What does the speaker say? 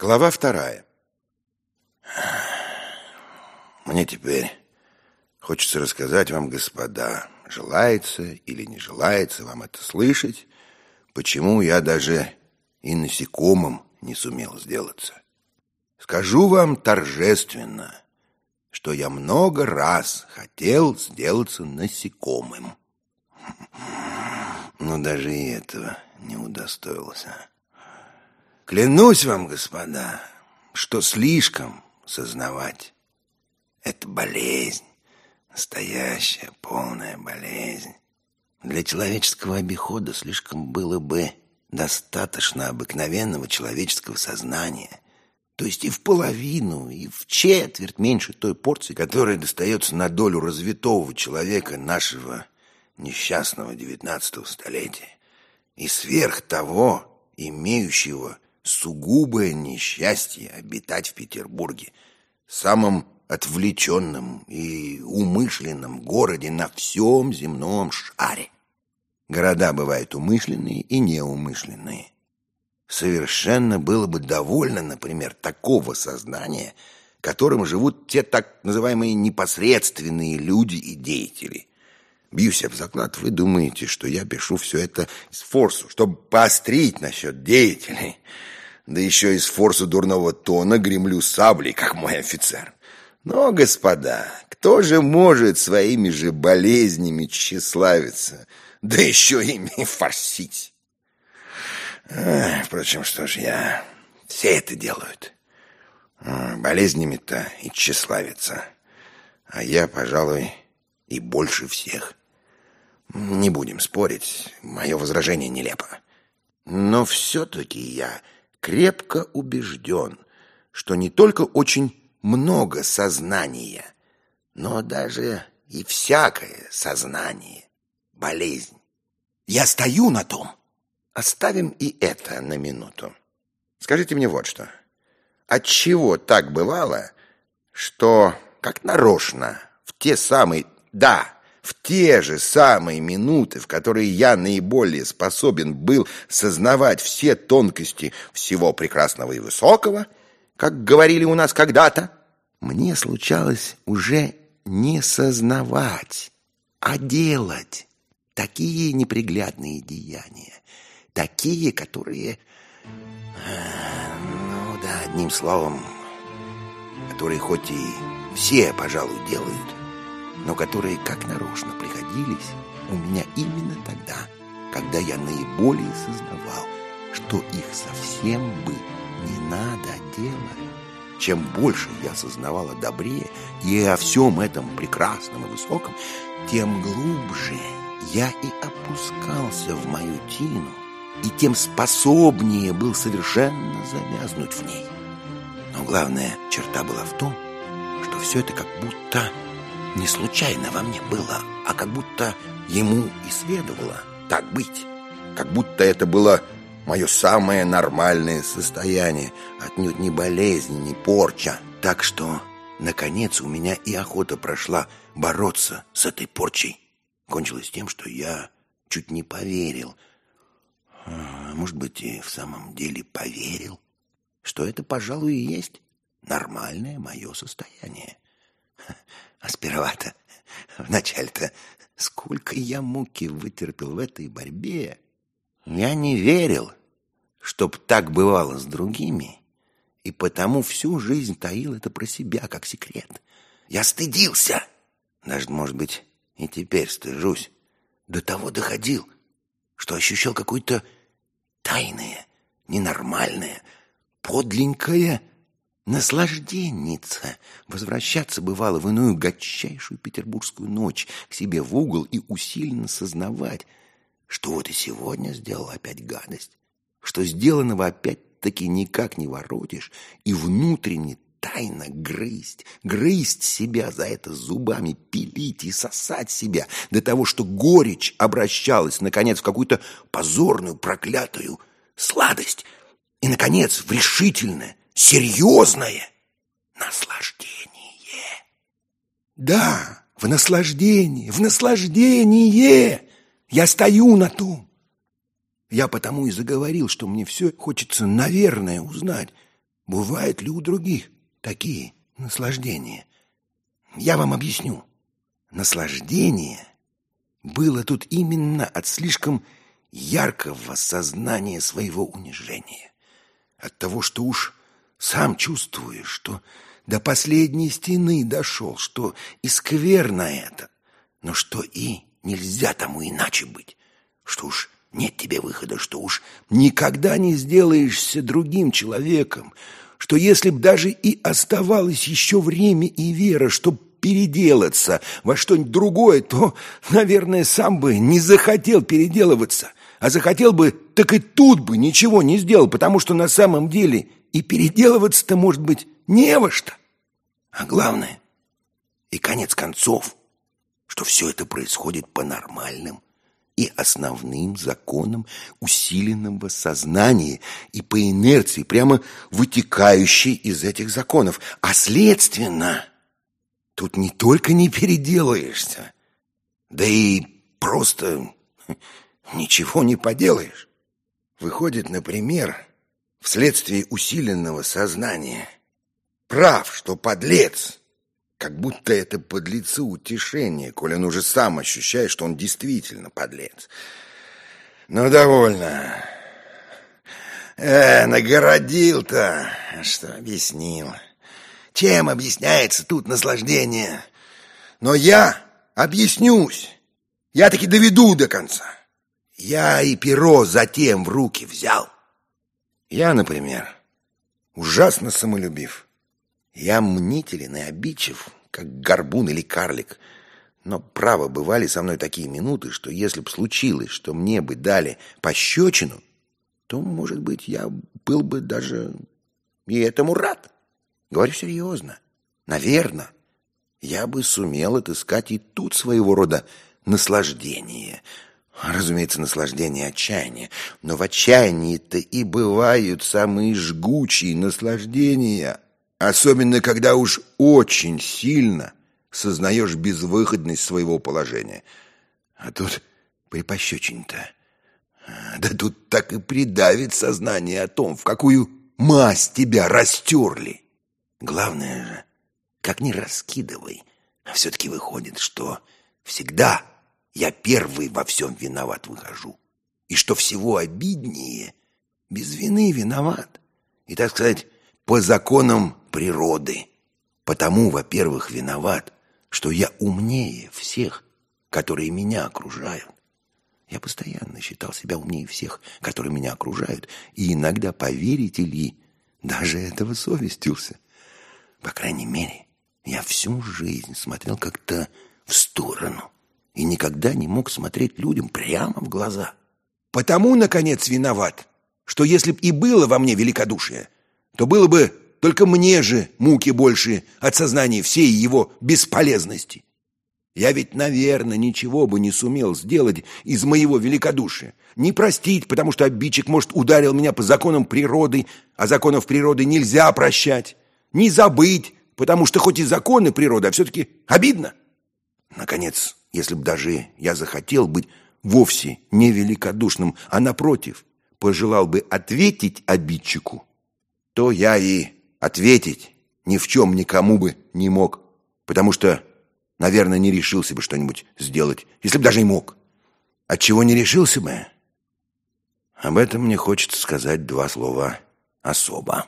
Глава вторая. Мне теперь хочется рассказать вам, господа, желается или не желается вам это слышать, почему я даже и насекомым не сумел сделаться. Скажу вам торжественно, что я много раз хотел сделаться насекомым. Но даже и этого не удостоился. Клянусь вам, господа, что слишком сознавать — это болезнь, настоящая полная болезнь. Для человеческого обихода слишком было бы достаточно обыкновенного человеческого сознания, то есть и в половину, и в четверть меньше той порции, которая достается на долю развитого человека нашего несчастного девятнадцатого столетия, и сверх того имеющего сугубое несчастье обитать в Петербурге, самом отвлеченном и умышленном городе на всем земном шаре. Города бывают умышленные и неумышленные. Совершенно было бы довольно, например, такого сознания, которым живут те так называемые непосредственные люди и деятели. Бьюсь об заклад, вы думаете, что я пишу все это с форсу, чтобы поострить насчет деятелей – да еще из форса дурного тона гремлю саблей, как мой офицер. Но, господа, кто же может своими же болезнями тщеславиться, да еще ими форсить? А, впрочем, что ж я... Все это делают. Болезнями-то и тщеславятся. А я, пожалуй, и больше всех. Не будем спорить, мое возражение нелепо. Но все-таки я крепко убежден, что не только очень много сознания, но даже и всякое сознание – болезнь. Я стою на том. Оставим и это на минуту. Скажите мне вот что. Отчего так бывало, что, как нарочно, в те самые... Да, в те же самые минуты, в которые я наиболее способен был сознавать все тонкости всего прекрасного и высокого, как говорили у нас когда-то, мне случалось уже не сознавать, а делать такие неприглядные деяния, такие, которые, ну да, одним словом, которые хоть и все, пожалуй, делают, но которые как нарочно приходились у меня именно тогда, когда я наиболее сознавал, что их совсем бы не надо делать. Чем больше я сознавал о добре и о всем этом прекрасном и высоком, тем глубже я и опускался в мою тину, и тем способнее был совершенно завязнуть в ней. Но главная черта была в том, что все это как будто не случайно во мне было, а как будто ему и следовало так быть. Как будто это было мое самое нормальное состояние, отнюдь не болезнь, не порча. Так что, наконец, у меня и охота прошла бороться с этой порчей. Кончилось тем, что я чуть не поверил, а, может быть, и в самом деле поверил, что это, пожалуй, и есть нормальное мое состояние. А сперва-то, вначале-то, сколько я муки вытерпел в этой борьбе. Я не верил, чтоб так бывало с другими, и потому всю жизнь таил это про себя, как секрет. Я стыдился, даже, может быть, и теперь стыжусь. До того доходил, что ощущал какое-то тайное, ненормальное, подленькое Наслажденница возвращаться бывало в иную гадчайшую петербургскую ночь к себе в угол и усиленно сознавать, что вот и сегодня сделал опять гадость, что сделанного опять-таки никак не воротишь, и внутренне тайно грызть, грызть себя за это зубами, пилить и сосать себя до того, что горечь обращалась, наконец, в какую-то позорную, проклятую сладость и, наконец, в решительное, серьезное наслаждение. Да, в наслаждении, в наслаждении. Я стою на том. Я потому и заговорил, что мне все хочется, наверное, узнать. бывают ли у других такие наслаждения? Я вам объясню. Наслаждение было тут именно от слишком яркого сознания своего унижения. От того, что уж сам чувствуешь, что до последней стены дошел, что и скверно это, но что и нельзя тому иначе быть, что уж нет тебе выхода, что уж никогда не сделаешься другим человеком, что если б даже и оставалось еще время и вера, чтоб переделаться во что-нибудь другое, то, наверное, сам бы не захотел переделываться, а захотел бы, так и тут бы ничего не сделал, потому что на самом деле и переделываться-то, может быть, не во что. А главное, и конец концов, что все это происходит по нормальным и основным законам усиленного сознания и по инерции, прямо вытекающей из этих законов. А следственно, тут не только не переделаешься, да и просто ничего не поделаешь. Выходит, например, вследствие усиленного сознания. Прав, что подлец, как будто это подлецу утешение, коли он уже сам ощущает, что он действительно подлец. Ну, довольно. Э, нагородил-то, что объяснил. Чем объясняется тут наслаждение? Но я объяснюсь. Я таки доведу до конца. Я и перо затем в руки взял. Я, например, ужасно самолюбив. Я мнителен и обидчив, как горбун или карлик. Но, право, бывали со мной такие минуты, что если б случилось, что мне бы дали пощечину, то, может быть, я был бы даже и этому рад. Говорю серьезно. Наверное, я бы сумел отыскать и тут своего рода наслаждение — Разумеется, наслаждение и отчаяние. Но в отчаянии-то и бывают самые жгучие наслаждения. Особенно, когда уж очень сильно сознаешь безвыходность своего положения. А тут при пощечине-то... Да тут так и придавит сознание о том, в какую масть тебя растерли. Главное же, как не раскидывай, а все-таки выходит, что всегда я первый во всем виноват выхожу. И что всего обиднее, без вины виноват. И, так сказать, по законам природы. Потому, во-первых, виноват, что я умнее всех, которые меня окружают. Я постоянно считал себя умнее всех, которые меня окружают, и иногда, поверите ли, даже этого совестился. По крайней мере, я всю жизнь смотрел как-то в сторону, и никогда не мог смотреть людям прямо в глаза. Потому, наконец, виноват, что если б и было во мне великодушие, то было бы только мне же муки больше от сознания всей его бесполезности. Я ведь, наверное, ничего бы не сумел сделать из моего великодушия. Не простить, потому что обидчик, может, ударил меня по законам природы, а законов природы нельзя прощать. Не забыть, потому что хоть и законы природы, а все-таки обидно. Наконец, если б даже я захотел быть вовсе не великодушным, а напротив, пожелал бы ответить обидчику, то я и ответить ни в чем никому бы не мог, потому что, наверное, не решился бы что-нибудь сделать, если бы даже и мог. Отчего не решился бы? Об этом мне хочется сказать два слова особо.